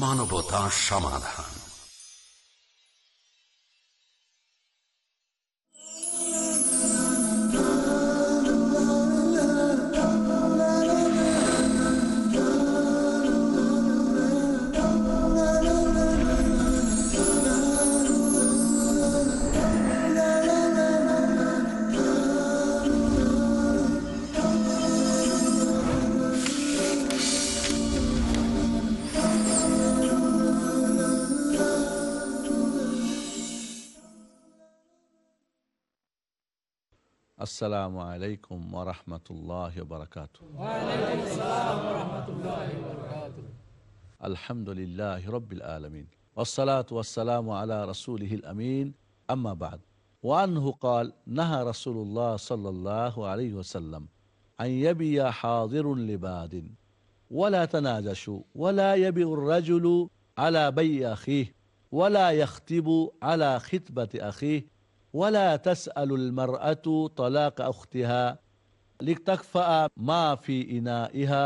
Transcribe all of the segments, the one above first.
মানবতা সমাধান। السلام عليكم ورحمة الله وبركاته. وعليكم السلام ورحمة الله وبركاته. الحمد لله رب العالمين والصلاة والسلام على رسوله الأمين أما بعد. وأنه قال نهى رسول الله صلى الله عليه وسلم أن يبي حاضر لباد ولا تناجشوا ولا يبي الرجل على بي أخيه ولا يختب على ختبة أخيه ওয়ালা তাস আলুল মার আতু তলাক আখতিহা মা ফি ইনা ইহা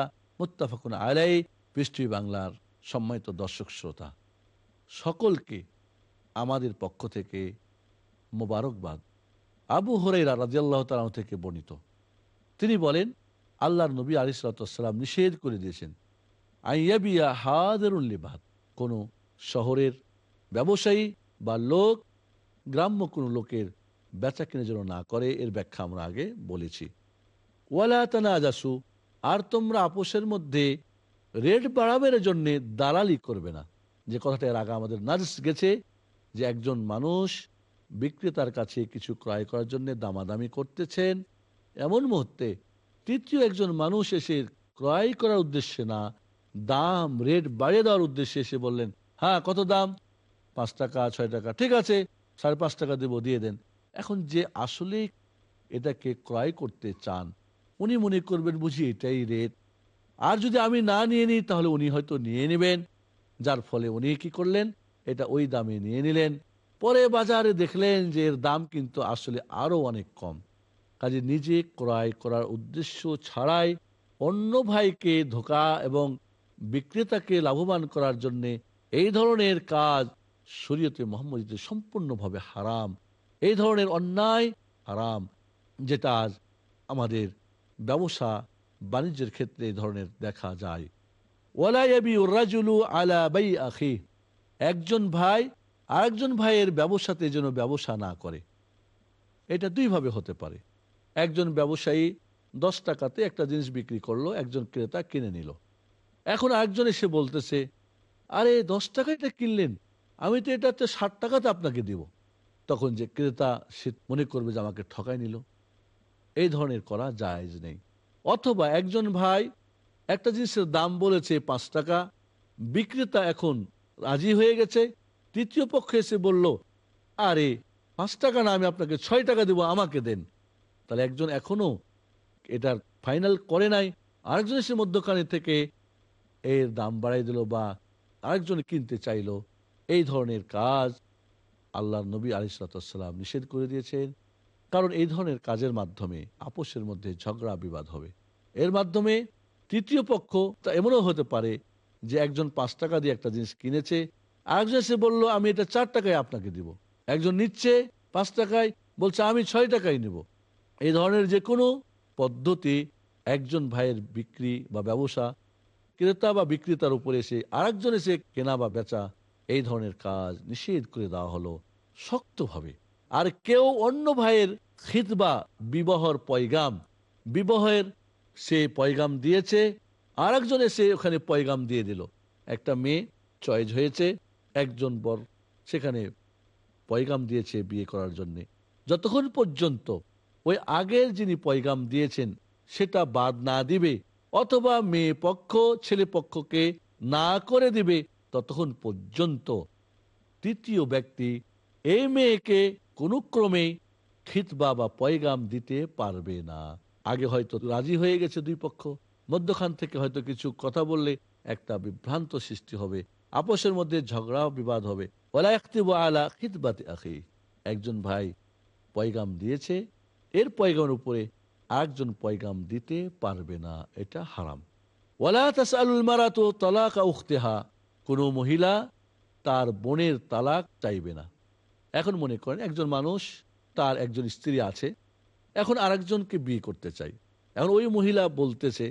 বাংলার সম্মানিত দর্শক শ্রোতা, সকলকে আমাদের পক্ষ থেকে মোবারকবাদ। আবু হরাইরা রাজিয়াল্লাহ তালাম থেকে বর্ণিত। তিনি বলেন, আল্লাহর নবী আলিসাল্লাম নিষেধ করে দিয়েছেন আইয়াবিয়া হাদেরুল্লিবাদ কোনো শহরের ব্যবসায়ী বা লোক গ্রাম্য কোনো লোকের বেচা কিনে যেন না করে, এর ব্যাখ্যা আমরা আগে বলেছি। ওয়ালা তানাজাসু, আর তোমরা আপোষের মধ্যে রেট বাড়াবের জন্য দালালি করবে না। যে কথাটা এর আগে আমাদের নার্স গেছে, যে একজন মানুষ বিক্রেতার কাছে কিছু ক্রয় করার জন্য দামাদামি করতেছেন, এমন মুহূর্তে তৃতীয় একজন মানুষ এসে ক্রয় করার উদ্দেশ্যে না, দাম, রেট বাড়িয়ে দেওয়ার উদ্দেশ্যে এসে বললেন হ্যাঁ কত দাম? পাঁচ টাকা, ছয় টাকা। ঠিক আছে। সাড়ে পাঁচ টাকা দেবো, দিয়ে দেন। এখন যে আসলে এটাকে ক্রয় করতে চান, উনি মনে করবেন, বুঝি এটাই রেট। আর যদি আমি না নিয়ে নিই, তাহলে উনি হয়তো নিয়ে নেবেন। যার ফলে উনি কি করলেন, এটা ওই দামে নিয়ে নিলেন। পরে বাজারে দেখলেন যে এর দাম কিন্তু আসলে আরও অনেক কম। কাজে নিজে ক্রয় করার উদ্দেশ্য ছাড়াই অন্য ভাইকে ধোকা এবং বিক্রেতাকে লাভবান করার জন্যে এই ধরনের কাজ শরীয়তে মোহাম্মদীতে সম্পূর্ণভাবে হারাম, এই ধরনের অন্যায় হারাম, যেটা আজ আমাদের ব্যবসা বাণিজ্যের ক্ষেত্রে এই ধরনের দেখা যায়। ওয়ালাইবি রাজুলু আলা বাই আখি একজন ভাই আরেকজন ভাইয়ের ব্যবসাতে যেন ব্যবসা না করে। এটা দুইভাবে হতে পারে। একজন ব্যবসায়ী দশ টাকাতে একটা জিনিস বিক্রি করল, একজন ক্রেতা কিনে নিল। এখন আরেকজন এসে বলতেছে, আরে, দশ টাকাটা কিনলেন? আমি তো এটাতে ষাট টাকাতে আপনাকে দিব। তখন যে ক্রেতা সে মনে করবে যে আমাকে ঠকাই নিল। এই ধরনের করা জায়েজ নেই। অথবা একজন ভাই একটা জিনিসের দাম বলেছে পাঁচ টাকা, বিক্রেতা এখন রাজি হয়ে গেছে, তৃতীয় পক্ষে এসে বলল, আরে, পাঁচ টাকা না, আমি আপনাকে ছয় টাকা দেবো, আমাকে দেন। তাহলে একজন এখনও এটার ফাইনাল করে নাই। আরেকজন এসে মধ্যখানে থেকে এর দাম বাড়াই দিল বা আরেকজন কিনতে চাইলো। এই ধরনের কাজ আল্লাহ নবী আলিসাল্লাম নিষেধ করে দিয়েছেন। কারণ এই ধরনের কাজের মাধ্যমে আপোষের মধ্যে ঝগড়া বিবাদ হবে। এর মাধ্যমে তৃতীয় পক্ষ তা এমনও হতে পারে যে একজন পাঁচ টাকা দিয়ে একটা জিনিস কিনেছে, আরেকজন এসে বলল, আমি এটা চার টাকায় আপনাকে দিব। একজন নিচ্ছে পাঁচ টাকায়, বলছে, আমি ছয় টাকায় নেব। এই ধরনের যে কোনো পদ্ধতি একজন ভাইয়ের বিক্রি বা ব্যবসা, ক্রেতা বা বিক্রেতার উপরে এসে আরেকজন এসে কেনা বা বেচা এই ধরনের কাজ নিষেধ করে দেওয়া হলো শক্তভাবে। আর কেউ অন্য ভাইয়ের খিত বা বিবাহর পয়গাম, বিবাহের সে পয়গাম দিয়েছে আর একজন এসে ওখানে পয়গাম দিয়ে দিল। একটা মেয়ে চয়েস হয়েছে, একজন বর সেখানে পয়গাম দিয়েছে বিয়ে করার জন্যে। যতক্ষণ পর্যন্ত ওই আগের যিনি পয়গাম দিয়েছেন, সেটা বাদ না দিবে, অথবা মেয়ে পক্ষ, ছেলে পক্ষকে না করে দিবে ততক্ষণ পর্যন্ত তৃতীয় ব্যক্তি এই মেয়েকে কোনো ক্রমে খিতবা বা পয়গাম দিতে পারবে না। আগে হয়তো রাজি হয়ে গেছে দুই পক্ষ। মধ্যখান থেকে হয়তো কিছু কথা বললে একটা বিভ্রান্ত সৃষ্টি হবে। আপোষের মধ্যে ঝগড়া বিবাদ হবে। ওলা আলা খিতবাতে আখি। একজন ভাই পয়গাম দিয়েছে, এর পয়গামের উপরে আরেকজন পয়গাম দিতে পারবে না। এটা হারাম। ওলা তাসআলুল মারাতু তালাকা উখতিহা। কোনো মহিলা তার বোনের তালাক চাইবে না। এখন মনে করেন একজন মানুষ তার একজন স্ত্রী আছে, এখন আরেকজনকে বিয়ে করতে চাই। এখন ওই মহিলা বলতেছে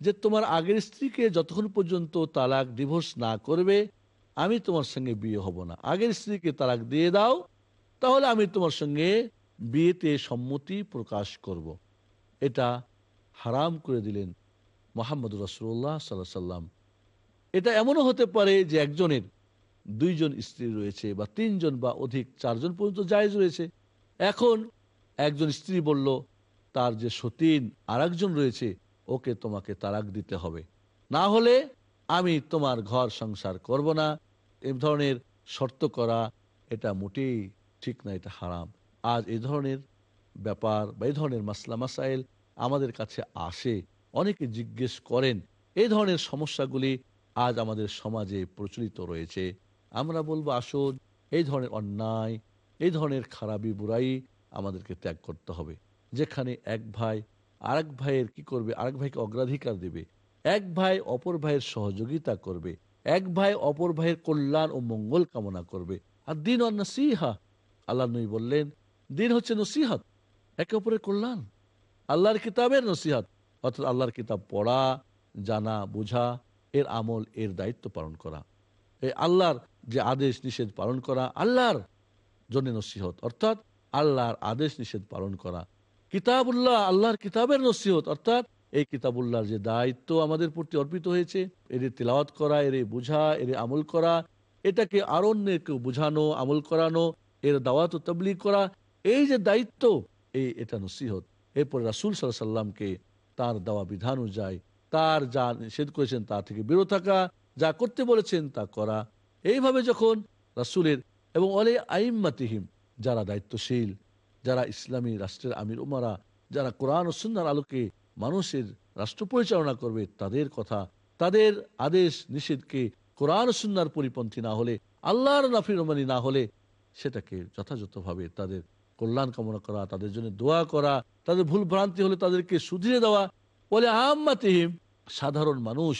যে, তোমার আগের স্ত্রীকে যতক্ষণ পর্যন্ত তালাক ডিভোর্স না করবে, আমি তোমার সঙ্গে বিয়ে হব না। আগের স্ত্রীকে তালাক দিয়ে দাও, তাহলে আমি তোমার সঙ্গে বিয়েতে সম্মতি প্রকাশ করব। এটা হারাম করে দিলেন মোহাম্মদ রসুল্লাহ সাল্লাহ সাল্লাম এটা এমনও হতে পারে যে একজনের দুইজন স্ত্রী রয়েছে বা তিনজন বা অধিক, চারজন পর্যন্ত জায়জ রয়েছে। এখন একজন স্ত্রী বলল, তার যে সতীন আর রয়েছে, ওকে তোমাকে তারাক দিতে হবে। না হলে আমি তোমার ঘর সংসার করব না। এ ধরনের শর্ত করা এটা মোটেই ঠিক না, এটা হারাম। আজ এই ধরনের ব্যাপার বা এই ধরনের মাসলা মাসাইল আমাদের কাছে আসে। অনেকে জিজ্ঞেস করেন এই ধরনের সমস্যাগুলি আজ আমাদের সমাজে প্রচলিত রয়েছে। আমরা বলব আসুন এই ধরনের অন্যায়, এই ধরনের খারাপি বুড়াই আমাদেরকে ত্যাগ করতে হবে। যেখানে এক ভাই আরেক ভাইয়ের কি করবে, আরেক ভাইকে অগ্রাধিকার দেবে, এক ভাই অপর ভাইয়ের সহযোগিতা করবে, এক ভাই অপর ভাইয়ের কল্যাণ ও মঙ্গল কামনা করবে। আর দিন অন্য সিহা আল্লাহ নই বললেন, দিন হচ্ছে নসিহাত, একে অপরের কল্যাণ। আল্লাহর কিতাবের নসিহাত, অর্থাৎ আল্লাহর কিতাব পড়া, জানা, বোঝা এর আমল, এর দায়িত্ব পালন করা। এই আল্লাহর যে আদেশ, নিষেধ পালন করা, আল্লাহর জন্য নসিহত। অর্থাৎ আল্লাহর আদেশ, নিষেধ পালন করা। কিতাবুল্লাহ আল্লাহর কিতাবের নসিহত, অর্থাৎ এই কিতাবুল্লাহর যে দায়িত্ব আমাদের প্রতি অর্পিত হয়েছে, এর তিলাওয়াত করা, এর বোঝা, এর আমল করা, এটাকে আরও অন্যকে বোঝানো, আমল করানো, এর দাওয়াত ও তবলিগ করা, এই যে দায়িত্ব, এই এটা নসিহত। এরপর রাসুল সাল্লাহ সাল্লামকে তার দেওয়া বিধান অনুযায়ী তার যা নিষেধ করেছেন তা থেকে বিরত থাকা, যা করতে বলেছেন তা করা। এইভাবে যখন রাসুলের এবং অলে আইম্মাতিহিম যারা দায়িত্বশীল, যারা ইসলামী রাষ্ট্রের আমির উমারা, যারা কোরআন ও সুন্নার আলোকে মানুষের রাষ্ট্র পরিচালনা করবে, তাদের কথা, তাদের আদেশ, নিষেধকে কোরআন সুন্নার পরিপন্থী না হলে, আল্লাহর নাফিরমানি না হলে সেটাকে যথাযথভাবে তাদের কল্যাণ কামনা করা, তাদের জন্য দোয়া করা, তাদের ভুল ভ্রান্তি হলে তাদেরকে সুধীরে দেওয়া বলে আহমাতিহিম সাধারণ মানুষ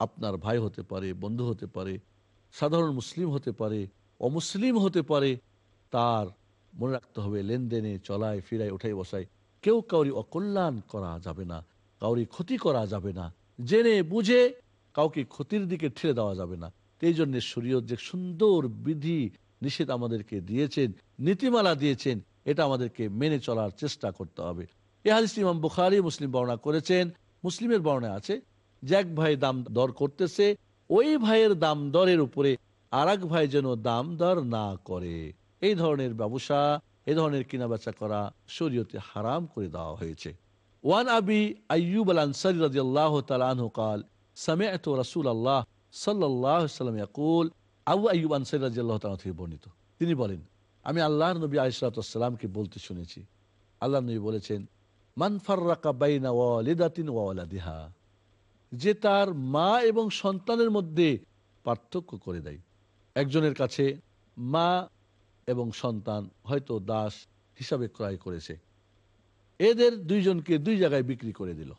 আপনার ভাই হতে পারে, বন্ধু হতে পারে, সাধারণ মুসলিম হতে পারে, অমুসলিম হতে পারে, তার মনে রাখতে হবে লেনদেনে, চলায়, ফিরায় ওঠাই বসায়। কেউ কাউরি অকল্যাণ করা যাবে না, কাউরি ক্ষতি করা যাবে না। জেনে বুঝে কাউকে ক্ষতির দিকে ঠেলে দেওয়া যাবে না। এই জন্য শরীয়ত যে সুন্দর বিধি নিষেধ আমাদেরকে দিয়েছেন, নীতিমালা দিয়েছেন, এটা আমাদেরকে মেনে চলার চেষ্টা করতে হবে। এ হাদিসটি ইমাম বুখারি মুসলিম বর্ণনা করেছেন। মুসলিমের বর্ণনা আছে, যে এক ভাই দাম দর করতেছে, ওই ভাইয়ের দাম দরের উপরে আর ভাই যেন দাম দর না করে। এই ধরনের ব্যবসা, এ ধরনের কেনাবেচা করা শরীয়তে হারাম করে দেওয়া হয়েছে। ওয়ান আবি আইয়ুব আল আনসারি রাজিয়াল্লাহ তালানহু কাল, সামিআতু রাসূলুল্লাহ আল্লাহ আলাইহি সাল্লাম ইয়াকুল, আবু আইব আনসারি আল্লাহ তাআলা থেকে বর্ণিত। তিনি বলেন, আমি আল্লাহ নবী আলাইহিস বলতে শুনেছি। আল্লাহ নবী বলেছেন যে তার মা এবং সন্তানের মধ্যে পার্থক্য করে দেয়। একজনের কাছে মা এবং সন্তান হয়তো দাস হিসাবে ক্রয় করেছে। এদের দুইজনকে দুই জায়গায় বিক্রি করে দিল।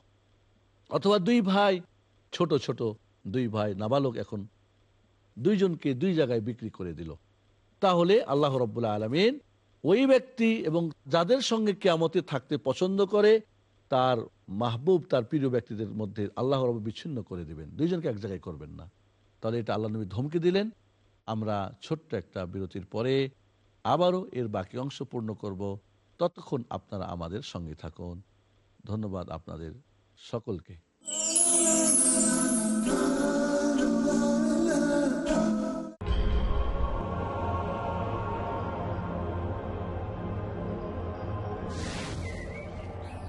অথবা দুই ভাই, ছোট ছোট দুই ভাই, নাবালক এখন দুইজনকে দুই জায়গায় বিক্রি করে দিল। তাহলে আল্লাহ রব্বুল্লাহ আলমিন ওই ব্যক্তি এবং যাদের সঙ্গে কেয়ামতে থাকতে পছন্দ করে, তার মাহবুব, তার প্রিয় ব্যক্তিদের মধ্যে আল্লাহ রব বিচ্ছিন্ন করে দিবেন। দুইজনকে এক জায়গায় করবেন না। তাহলে এটা আল্লাহ নবী ধমকে দিলেন। আমরা ছোট্ট একটা বিরতির পরে আবারও এর বাকি অংশ পূর্ণ করব। ততক্ষণ আপনারা আমাদের সঙ্গে থাকুন। ধন্যবাদ আপনাদের সকলকে।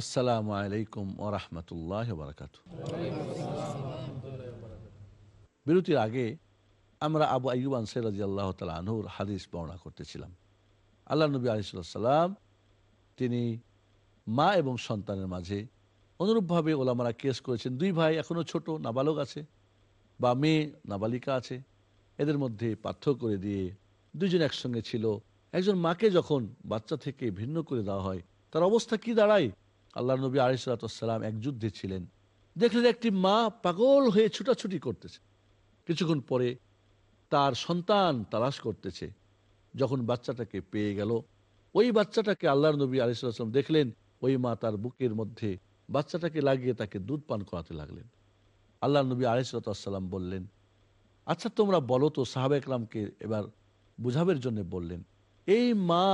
আসসালামু আলাইকুম ওরহমতুল্লাহ বারকাত বিরতির আগে আমরা আবু আইব আনসার রাজি আল্লাহ তালা আনহুর হাদিস বর্ণনা করতেছিলাম। আল্লাহ নবী আলিসাল্লাম তিনি মা এবং সন্তানের মাঝে অনুরূপভাবে ওলামারা কেস করেছেন। দুই ভাই এখনও ছোট, নাবালক আছে বা মেয়ে, নাবালিকা আছে। এদের মধ্যে পার্থক্য করে দিয়ে দুজন একসঙ্গে ছিল। একজন মাকে যখন বাচ্চা থেকে ভিন্ন করে দেওয়া হয়, তার অবস্থা কি দাঁড়ায়? আল্লাহ নবী আলিসাল্লাম এক যুদ্ধে ছিলেন। দেখলেন একটি মা পাগল হয়ে ছুটাছুটি করতেছে। কিছুক্ষণ পরে তার সন্তান তালাশ করতেছে। যখন বাচ্চাটাকে পেয়ে গেল, ওই বাচ্চাটাকে আল্লাহর নবী আলিসাল্লাম দেখলেন, ওই মা তার বুকের মধ্যে বাচ্চাটাকে লাগিয়ে তাকে দুধ পান করাতে লাগলেন। আল্লাহ নবী আলিসাল্লাম বললেন আচ্ছা তোমরা বলো তো সাহাব একরামকে এবার বুঝাবের জন্য বললেন, এই মা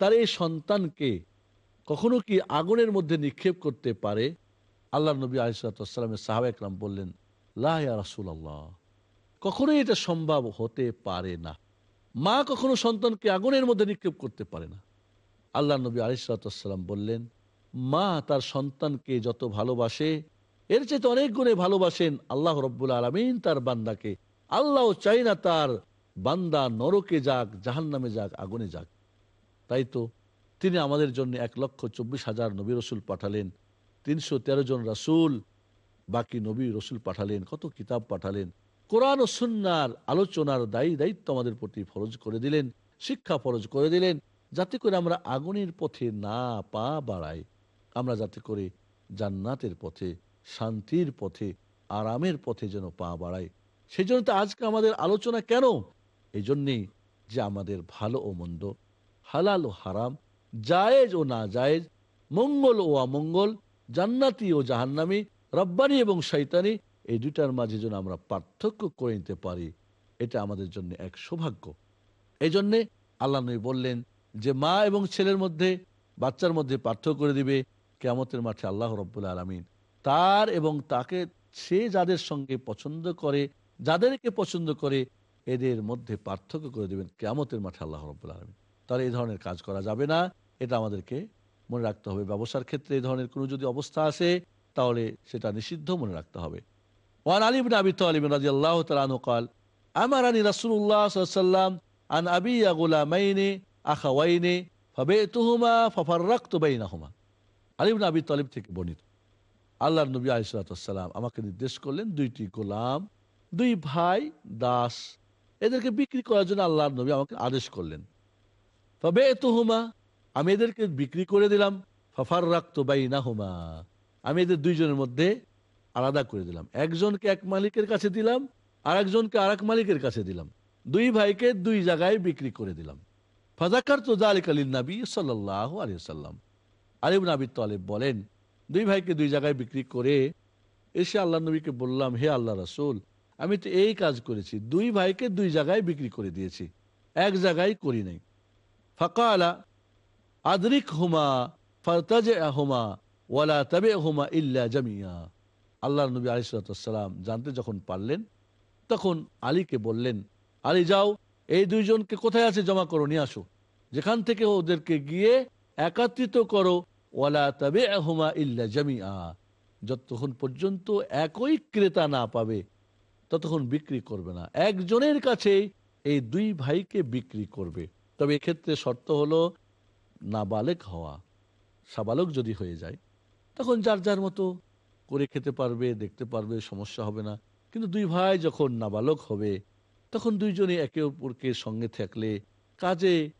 তার এই সন্তানকে কখনো কি আগুনের মধ্যে নিক্ষেপ করতে পারে? আল্লাহ নবী আলিসাল্লামের সাহাব একরাম বললেন লাহ রাসুল আল্লাহ কখনোই এটা সম্ভব হতে পারে না। মা কখনো সন্তানকে আগুনের মধ্যে নিক্ষেপ করতে পারে না। আল্লাহ নবী আলিসাল্লাম বললেন, মা তার সন্তানকে যত ভালোবাসে, এর চেয়ে অনেক গুণে ভালোবাসেন আল্লাহ রব্বুল আলমিন তার বান্দাকে। আল্লাহ চাই না তার বান্দা নরকে যাক জাহান নামে যাক, আগুনে যাক। তাই তো তিনি আমাদের জন্য এক লক্ষ চব্বিশ হাজার নবী রসুল পাঠালেন, তিনশো তেরো জন রাসুল, বাকি নবী রসুল পাঠালেন, কত কিতাব পাঠালেন। কোরআন ও সুন্নার আলোচনার দায়ী দায়িত্ব আমাদের প্রতি ফরজ করে দিলেন, শিক্ষা ফরজ করে দিলেন, যাতে করে আমরা আগুনের পথে না পা বাড়াই। আমরা যাতে করে জান্নাতের পথে, শান্তির পথে, আরামের পথে যেন পা বাড়াই। সেই জন্য তো আজকে আমাদের আলোচনা কেন? এই জন্যেই যে আমাদের ভালো ও মন্দ, হালাল ও হারাম জায়েজ ও না জায়েজ, মঙ্গল ও অমঙ্গল, জান্নাতি ও জাহান্নামি, রব্বানি এবং শৈতানি এই দুইটার মাঝে যেন আমরা পার্থক্য করে নিতে পারি, এটা আমাদের জন্য এক সৌভাগ্য। এই জন্যে আল্লাহ নবী বললেন যে, মা এবং ছেলের মধ্যে, বাচ্চার মধ্যে পার্থক্য করে দিবে কেমতের মাঠে আল্লাহ রব্বুল আলমিন। তার এবং তাকে, সে যাদের সঙ্গে পছন্দ করে, যাদেরকে পছন্দ করে, এদের মধ্যে পার্থক্য করে দেবেন কেমতের মাঠে আল্লাহ রব্বুল আলমিন। তাহলে এই ধরনের কাজ করা যাবে না। এটা আমাদেরকে মনে রাখতে হবে। ব্যবসার ক্ষেত্রে এই ধরনের কোনো যদি অবস্থা আসে, তাহলে সেটা নিষিদ্ধ মনে রাখতে হবে। ওয়ান আলী বিন আবি তালিম রাজি আল্লাহ তালু কাল আমার আনি রাসুল্লাহ সাল্লাম আন আবি আগুলামাইনে আখাওয়াইনে ফাবে তুহুমা ফাফার হুমা আলিব না আবি আলিম থেকে বর্ণিত আল্লাহ নবী আলিসালাম আমাকে নির্দেশ করলেন দুইটি গোলাম, দুই ভাই দাস, এদেরকে বিক্রি করার জন্য আল্লাহ নবী আমাকে আদেশ করলেন। তবে তুহুমা আমি এদেরকে বিক্রি করে দিলাম ফাফার রাখতো বাইনাহুমা। আমি এদের দুইজনের মধ্যে আলাদা করে দিলাম। একজনকে এক মালিকের কাছে দিলাম আর একজনকে আর মালিকের কাছে দিলাম। দুই ভাইকে দুই জায়গায় বিক্রি করে দিলাম। ফাজাকার তো জালিক আলী নাবি সাল্লাহ আলী সাল্লাম আলিব নাবি তালেব বলেন, দুই ভাইকে দুই জায়গায় বিক্রি করে এসে আল্লাহ নবীকে বললাম, হে আল্লাহ রাসূল, আমি তো এই কাজ করেছি। দুই ভাইকে দুই জায়গায় বিক্রি করে দিয়েছি। এক জায়গায় করি নাই। ফাঁকা আলা আদরিক হুমা ফারতাজ হুমা ওয়ালা তবে হুমা ইল্লা জামিয়া। আল্লাহ নবী আলিসাল্লাম জানতে যখন পারলেন, তখন আলীকে বললেন, আলী যাও, এই দুইজনকে কোথায় আছে জমা করো, নিয়ে আসো। যেখান থেকে ওদেরকে গিয়ে একাত্রিত করো, ওয়ালা তবে হুমা ইল্লা জামিয়া। যতক্ষণ পর্যন্ত একই ক্রেতা না পাবে, ততক্ষণ বিক্রি করবে না। একজনের কাছেই এই দুই ভাইকে বিক্রি করবে। তবে এক্ষেত্রে শর্ত হলো নাবালেক হওয়া, সাবালক যদি হয়ে যায়, তখন যার যার মতো করে খেতে পারবে, দেখতে পারবে, সমস্যা হবে না। কিন্তু দুই ভাই যখন নাবালক হবে, তখন দুইজনে একে অপরকে সঙ্গে থাকলে কাজে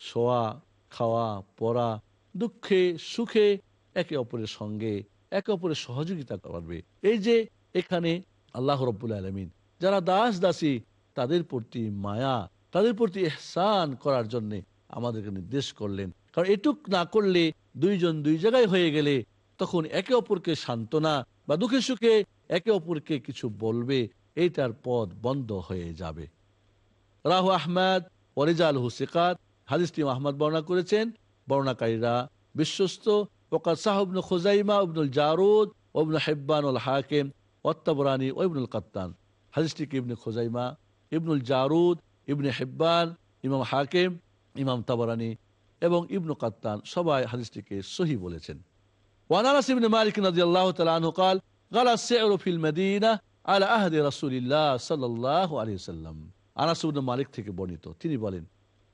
শোয়া, খাওয়া, পড়া, দুঃখে, সুখে একে অপরের সঙ্গে, একে অপরের সহযোগিতা করবে। এই যে এখানে আল্লাহ রব্বুল আলমিন যারা দাস দাসী, তাদের প্রতি মায়া, তাদের প্রতি এহসান করার জন্যে আমাদেরকে নির্দেশ করলেন। কারণ এটুক না করলে দুইজন দুই জায়গায় হয়ে গেলে তখন একে অপরকে সান্ত্বনা বা দুঃখে সুখে একে অপরকে কিছু বলবে, এইটার পথ বন্ধ হয়ে যাবে। রাহু আহমদ ওরিজাল হুসিকাত হাদিসটি আহমদ বর্ণনা করেছেন। বর্ণাকারীরা বিশ্বস্ত। ওকাত সাহবন খোজাইমা, ইবনুল জারুদ ওবন হেব্বানুল হাকিম ওত্তাবরানি ও ইবনুল কাত্তান। হাদিসটিকে ইবনে খোজাইমা, ইবনুল জারুদ, ইবনে হেব্বান, ইমাম হাকিম, ইমাম তাবরানি এবং ইবনু কাত্তান সবাই হাদিসটিকে সহি বলেছেন وعن انس بن مالك رضي الله تعالى عنه قال قال السعر في المدينه على عهد رسول الله صلى الله عليه وسلم আনাস ইবনে মালিক থেকে বর্ণিত তিনি বলেন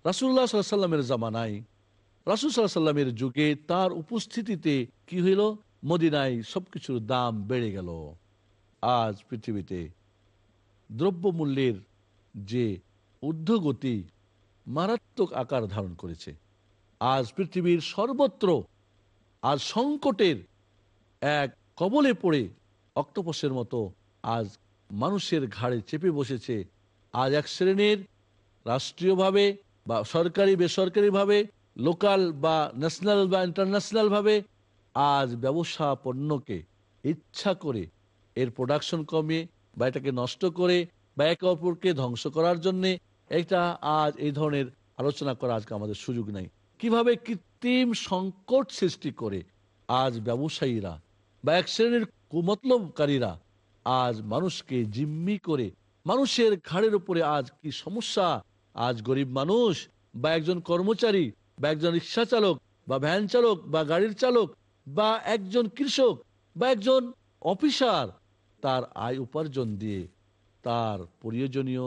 রাসূলুল্লাহ সাল্লাল্লাহু আলাইহি সাল্লামের জামানায় রাসূল সাল্লাল্লাহু আলাইহি সাল্লামের যুগে তার উপস্থিতিতে কি হইল মদিনায় সবকিছুর দাম বেড়ে গেল আজ পৃথিবীতে দ্রব্যমূল্যের যে ঊর্ধ্বগতি মারাত্মক আকার ধারণ করেছে আজ পৃথিবীর সর্বত্র, আজ সংকটের এক কবলে পড়ে অক্টোপসের মতো আজ মানুষের ঘাড়ে চেপে বসেছে। আজ এক শ্রেণির রাষ্ট্রীয়ভাবে বা সরকারি, বেসরকারিভাবে, লোকাল বা ন্যাশনাল বা ইন্টারন্যাশনালভাবে আজ ব্যবসা পণ্যকে ইচ্ছা করে এর প্রোডাকশন কমিয়ে বা এটাকে নষ্ট করে বা একে অপরকে ধ্বংস করার জন্যে, এটা আজ এই ধরনের আলোচনা করা আজকে আমাদের সুযোগ নাই। কীভাবে কৃত্রিম সংকট সৃষ্টি করে? আজ ব্যবসায়ীরা বা এক শ্রেণির কুমতলবকারীরা আজ মানুষকে জিম্মি করে। মানুষের ঘাড়ের উপরে আজ কি সমস্যা? আজ গরিব মানুষ বা একজন কর্মচারী বা একজন রিক্সা চালক বা ভ্যান চালক বা গাড়ির চালক বা একজন কৃষক বা একজন অফিসার তার আয় উপার্জন দিয়ে তার প্রয়োজনীয়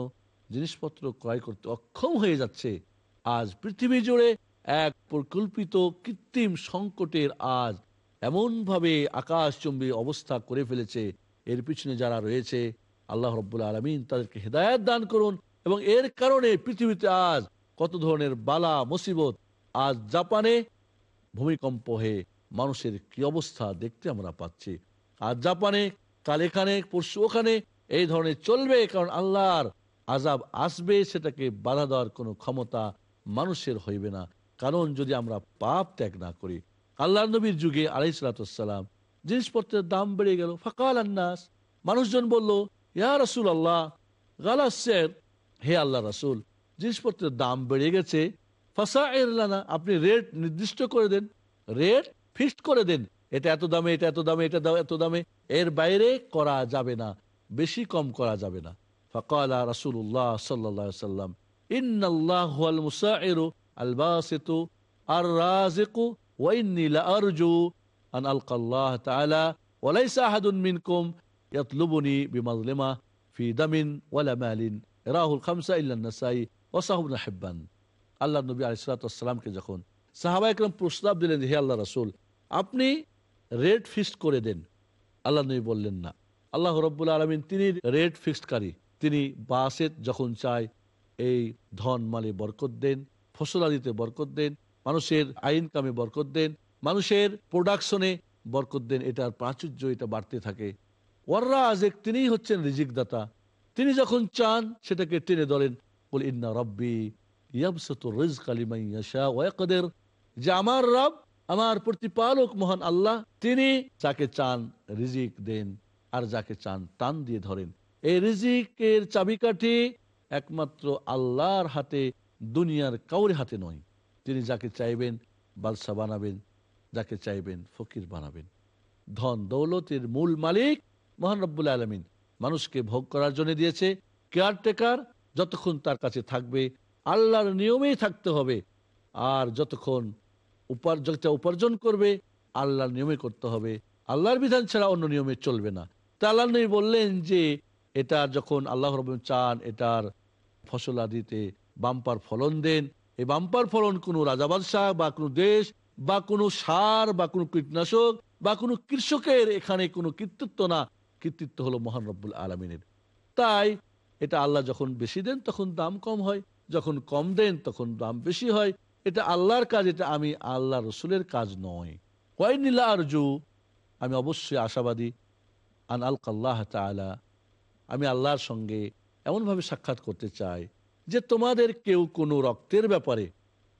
জিনিসপত্র ক্রয় করতে অক্ষম হয়ে যাচ্ছে। আজ পৃথিবী জুড়ে এক পরিকল্পিত কৃত্রিম সংকটের আজ এমনভাবে আকাশচম্বী অবস্থা করে ফেলেছে। এর পিছনে যারা রয়েছে, আল্লাহ রব্বুল আলমিন তাদেরকে হেদায়ত দান করুন এবং এর কারণে পৃথিবীতে আজ কত ধরনের বালা, মুসিবত, আজ জাপানে ভূমিকম্প হয়ে মানুষের কি অবস্থা দেখতে আমরা পাচ্ছি। আজ জাপানে, কাল এখানে, পরশু ওখানে এই ধরনের চলবে কারণ আল্লাহর আজাব আসবে, সেটাকে বাধা দেওয়ার কোনো ক্ষমতা মানুষের হইবে না। কারণ যদি আমরা পাপ ত্যাগ না করি আল্লাহ নবীর যুগে আলাই সালাতাম জিনিসপত্রের দাম বেড়ে গেল। ফাকাল আন্নাস। মানুষজন বলল, ইয়া রসুল আল্লাহ গালাসের হে আল্লাহ রাসুল, জিনিসপত্রের দাম বেড়ে গেছে। ফাঁসা এরলানা আপনি রেট নির্দিষ্ট করে দেন। রেট ফিক্সড করে দেন। এটা এত দামে, এটা এত দামে, এটা এত দামে। এর বাইরে করা যাবে না। বেশি কম করা যাবে না। ফকালা রাসুল্লাহ সাল্লাহ সাল্লাম ইন্নাল্লাহ হুয়াল মুসাইরু আল বাসিতু আর রাজিকু ওয়াইন্নি লা আরজু আন আলকাল্লাহ তাআলা ওয়ালাইসা আহাদুন মিনকুম ইয়াতলুবুনি বিমাযলিমা ফি দামিন ওয়ালা মালিন রাহুল খামসা ইল্লা নাসাই ওয়া সাহুবনা হিব্বান আল্লাহ নবী আলাইসালামকে যখন সাহাবা একরম প্রস্তাব দিলেন হে আল্লাহ রাসুল, আপনি রেট ফিক্সড করে দেন। আল্লাহ নবী বললেন, না। আল্লাহ রব্বুল আলমিন তিনি রেট ফিক্সডকারী তিনি বাসের যখন চায়, এই ধন মালে বরকত দেন। ফসলাদিতে বরকত দেন, মানুষের আইন কামে বরকত দেন, মানুষের প্রোডাকশনে বরকত দেন, এটার প্রাচুর্য, এটা বাড়তে থাকে। ওয়ার্রা আজেক তিনিই হচ্ছেন রিজিক দাতা তিনি যখন চান, সেটাকে টেনে ধরেন বলে ইন্না রব্বি ওয়া যে আমার রব, আমার প্রতিপালক মহান আল্লাহ, তিনি যাকে চান রিজিক দেন, আর যাকে চান টান দিয়ে ধরেন। এই রিজিকের চাবিকাঠি একমাত্র আল্লাহর হাতে দুনিয়ার কাউরে হাতে নয়। তিনি যাকে চাইবেন, বাদশা বানাবেন, যাকে চাইবেন, ফকির বানাবেন। ধন দৌলতের মূল মালিক মহান রব্বুল আলমিন। মানুষকে ভোগ করার জন্য দিয়েছে। কেয়ারটেকার যতক্ষণ তার কাছে থাকবে, আল্লাহর নিয়মেই থাকতে হবে। আর যতক্ষণ উপার্জন উপার্জন করবে, আল্লাহর নিয়মে করতে হবে। আল্লাহর বিধান ছাড়া অন্য নিয়মে চলবে না। তা আল্লাহ বললেন যে, এটা যখন আল্লাহ রব চান, এটার ফসল আদিতে বাম্পার ফলন দেন। এই বাম্পার ফলন কোনো রাজাবাদশাহ বা কোনো দেশ বা কোনো সার বা কোনো কীটনাশক বা কোনো কৃষকের এখানে কোনো কৃতিত্ব না। কৃতিত্ব হলো মহান রব্বুল আলমিনের। তাই এটা আল্লাহ যখন বেশি দেন তখন দাম কম হয়। যখন কম দেন তখন দাম বেশি হয়। এটা আল্লাহর কাজ, এটা আমি আল্লাহ রসুলের কাজ নয়। কয়নিলা আরজু, আমি অবশ্যই আশাবাদী। আন আল কাল্লাহ আমি আল্লাহর সঙ্গে এমনভাবে সাক্ষাৎ করতে চাই যে তোমাদের কেউ কোনো রক্তের ব্যাপারে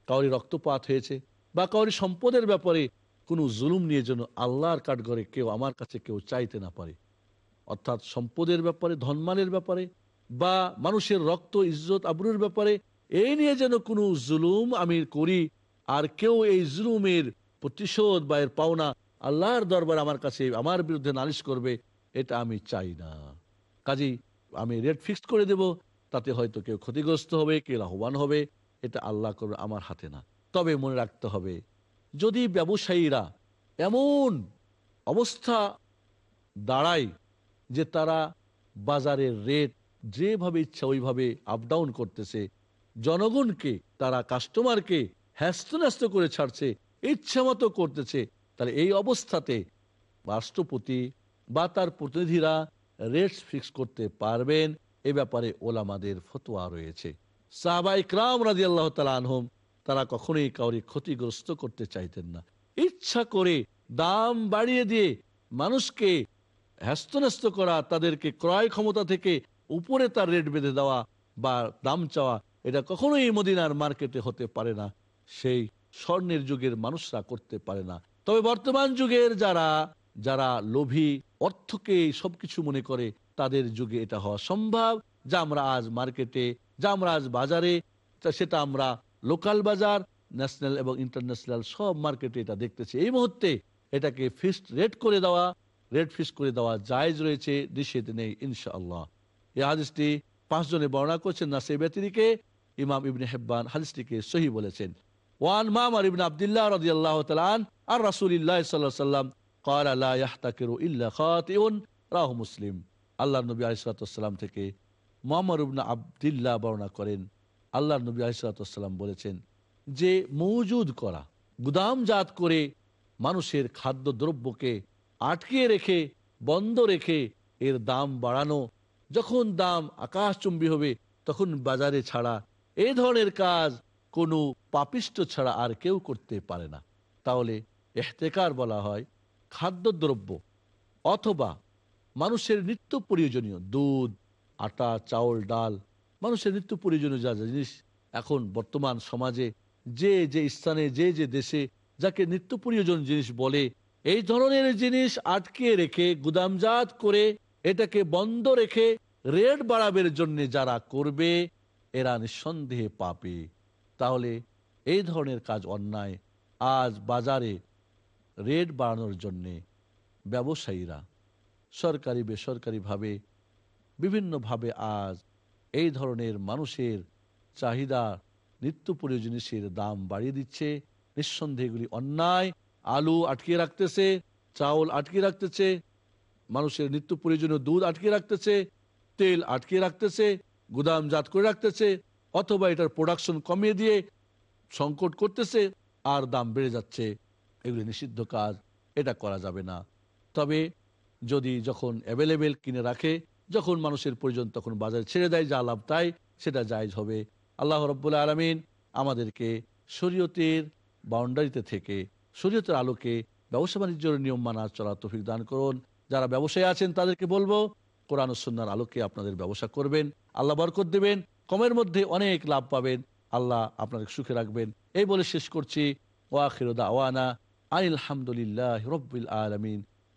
কাউরি রক্তপাত হয়েছে বা কাউরি সম্পদের ব্যাপারে কোনো জুলুম নিয়ে যেন আল্লাহর কাঠগড়ে কেউ আমার কাছে কেউ চাইতে না পারে, অর্থাৎ সম্পদের ব্যাপারে, ধনমানের ব্যাপারে বা মানুষের রক্ত, ইজ্জত, আবরুর ব্যাপারে, এই নিয়ে যেন কোনো জুলুম আমি করি আর কেউ এই জুলুমের প্রতিশোধ বা এর পাওনা আল্লাহর দরবার আমার কাছে, আমার বিরুদ্ধে নালিশ করবে, এটা আমি চাই না। কাজেই আমি রেট ফিক্সড করে দেব তাতে হয়তো কেউ ক্ষতিগ্রস্ত হবে, কেউ লাভবান হবে, এটা আল্লাহ করবে আমার হাতে না। তবে মনে রাখতে হবে, যদি ব্যবসায়ীরা এমন অবস্থা দাঁড়ায় যে তারা বাজারের রেট যেভাবে ইচ্ছা ওইভাবে আপ ডাউন করতেছে, জনগণকে, তারা কাস্টমারকে হ্যাস্ত ন্যাস্ত করে ছাড়ছে, ইচ্ছা মতো করতেছে, তাহলে এই অবস্থাতে রাষ্ট্রপতি বা তার প্রতিনিধিরা রেটস ফিক্স করতে পারবেন এ ব্যাপারে ওলামাদের ফতোয়া রয়েছে। সাহবা ইকরাম রাজি আল্লাহ আনহম, তারা কখনোই কাউরি ক্ষতিগ্রস্ত করতে চাইতেন না। ইচ্ছা করে দাম বাড়িয়ে দিয়ে মানুষকে হ্যাস্তন্যস্ত করা, তাদেরকে ক্রয় ক্ষমতা থেকে উপরে তার রেট বেঁধে দেওয়া বা দাম চাওয়া, এটা কখনোই মদিনার মার্কেটে হতে পারে না। সেই স্বর্ণের যুগের মানুষরা করতে পারে না। তবে বর্তমান যুগের যারা যারা লোভী, অর্থকে সবকিছু মনে করে তাদের যুগে এটা হওয়া সম্ভব যা আমরা আজ মার্কেটে যা আমরা আজ বাজারে সেটা আমরা লোকাল বাজার ন্যাশনাল এবং ইন্টারন্যাশনাল সব মার্কেটে এটা দেখতেছি এই মুহূর্তে এটাকে ফিক্সড রেট করে দেওয়া রেট ফিক্স করে দেওয়া জায়জ রয়েছে নিষেধ নেই ইনশাআল্লাহ এই হাদিসটি পাঁচজনে বর্ণনা করছেন না সেই ব্যতিরিকে ইমাম ইবনে হেব্বান হাদিসটিকে সহি বলেছেন ওয়ান মামার ইবনে আব্দুল্লাহ রাদিয়াল্লাহু তাআলা আন আর রাসূলুল্লাহ সাল্লাল্লাহু আলাইহি সাল্লাম قال لا يحتكر الا خاطئ রাহ মুসলিম আল্লাহ নবী আলিসাল্লাম থেকে মোহাম্মদ ইবনে আব্দুল্লাহ বর্ণনা করেন আল্লাহ নবী আলিসাল্লাম বলেছেন যে মজুদ করা, গুদামজাত করে মানুষের খাদ্য দ্রব্যকে আটকিয়ে রেখে, বন্ধ রেখে এর দাম বাড়ানো, যখন দাম আকাশচুম্বী হবে তখন বাজারে ছাড়া এ ধরনের কাজ কোনো পাপিষ্ট ছাড়া আর কেউ করতে পারে না। তাহলে এহতেকার বলা হয় খাদ্যদ্রব্য অথবা মানুষের নিত্য প্রয়োজনীয় দুধ, আটা, চাউল, ডাল, মানুষের নিত্য প্রয়োজনীয় যা যা জিনিস এখন বর্তমান সমাজে যে যে স্থানে, যে যে দেশে যাকে নিত্য প্রয়োজন জিনিস বলে, এই ধরনের জিনিস আটকে রেখে, গুদামজাত করে এটাকে বন্ধ রেখে রেট বাড়াবের জন্য যারা করবে, এরা নিঃসন্দেহে পাবে। তাহলে এই ধরনের কাজ অন্যায় আজ বাজারে রেট বাড়ানোর জন্যে ব্যবসায়ীরা সরকারি, বেসরকারিভাবে, বিভিন্নভাবে আজ এই ধরনের মানুষের চাহিদা নিত্য প্রয়োজনীয় জিনিসের দাম বাড়িয়ে দিচ্ছে। নিঃসন্দেহে এগুলি অন্যায়। আলু আটকিয়ে রাখতেছে, চাউল আটকে রাখতেছে, মানুষের নিত্য প্রয়োজনীয় দুধ আটকে রাখতেছে, তেল আটকে রাখতেছে গুদামজাত করে রাখতেছে, অথবা এটার প্রোডাকশন কমিয়ে দিয়ে সংকট করতেছে, আর দাম বেড়ে যাচ্ছে। এগুলি নিষিদ্ধ কাজ, এটা করা যাবে না। তবে যদি যখন অ্যাভেলেবেল কিনে রাখে, যখন মানুষের প্রয়োজন তখন বাজারে ছেড়ে দেয়, যা লাভ তাই সেটা জায়জ হবে। আল্লাহ রব্বুল আলমিন আমাদেরকে শরীয়তের বাউন্ডারিতে থেকে, শরীয়তের আলোকে ব্যবসা বাণিজ্যের নিয়ম মানা চলা তফিক দান করুন। যারা ব্যবসায়ী আছেন তাদেরকে বলব, কোরআন ও সুন্নার আলোকে আপনাদের ব্যবসা করবেন, আল্লাহ বরকত দেবেন, কমের মধ্যে অনেক লাভ পাবেন, আল্লাহ আপনাদের সুখে রাখবেন। এই বলে শেষ করছি। ওয়াখিরদা আওয়ানা আনিল হামদুলিল্লাহ আলমিন।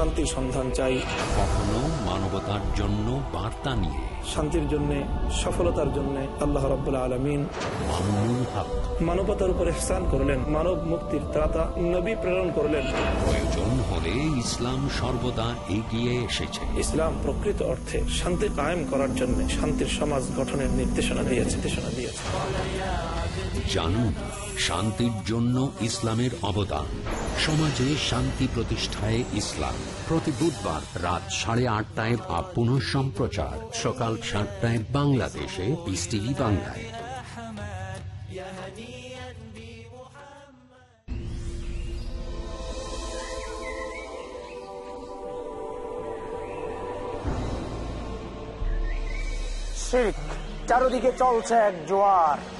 শান্তির সন্ধান চাই। কখনো মানবতার জন্য বার্তা নিয়ে। শান্তির জন্য সফলতার জন্য আল্লাহ রাব্বুল আলমিন হক। মানবতার উপর স্থান করলেন মানব মুক্তির ত্রাতা নবী প্রেরণ করলেন। প্রয়োজন হলে ইসলাম সর্বদা এগিয়ে এসেছে। ইসলাম প্রকৃত অর্থে শান্তি কায়েম করার জন্য শান্তির সমাজ গঠনের নির্দেশনা দিয়েছে নির্দেশনা দিয়েছে। জানুন শান্তির জন্য ইসলামের অবদান। সমাজে শান্তি প্রতিষ্ঠায় ইসলাম। প্রতি বুধবার রাত সাড়ে আটটায় বা পুনঃ সম্প্রচার। সকাল সাতটায় বাংলাদেশে টিভি বাংলায়। চারদিকে চলছে এক জোয়ার।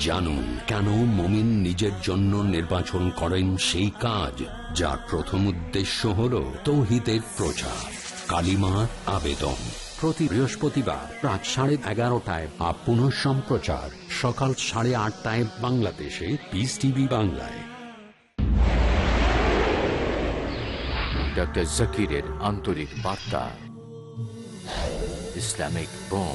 জানুন কেন মমিন নিজের জন্য নির্বাচন করেন সেই কাজ যার প্রথম উদ্দেশ্য হল তৌহিদের প্রচার। কালিমার আবেদন। প্রতি বৃহস্পতিবার রাত সাড়ে এগারোটায় বা পুনঃ সম্প্রচার। সকাল সাড়ে আটটায় বাংলাদেশে। পিস টিভি বাংলায়। ডক্টর জাকিরের আন্তরিক বার্তা। Islamic bomb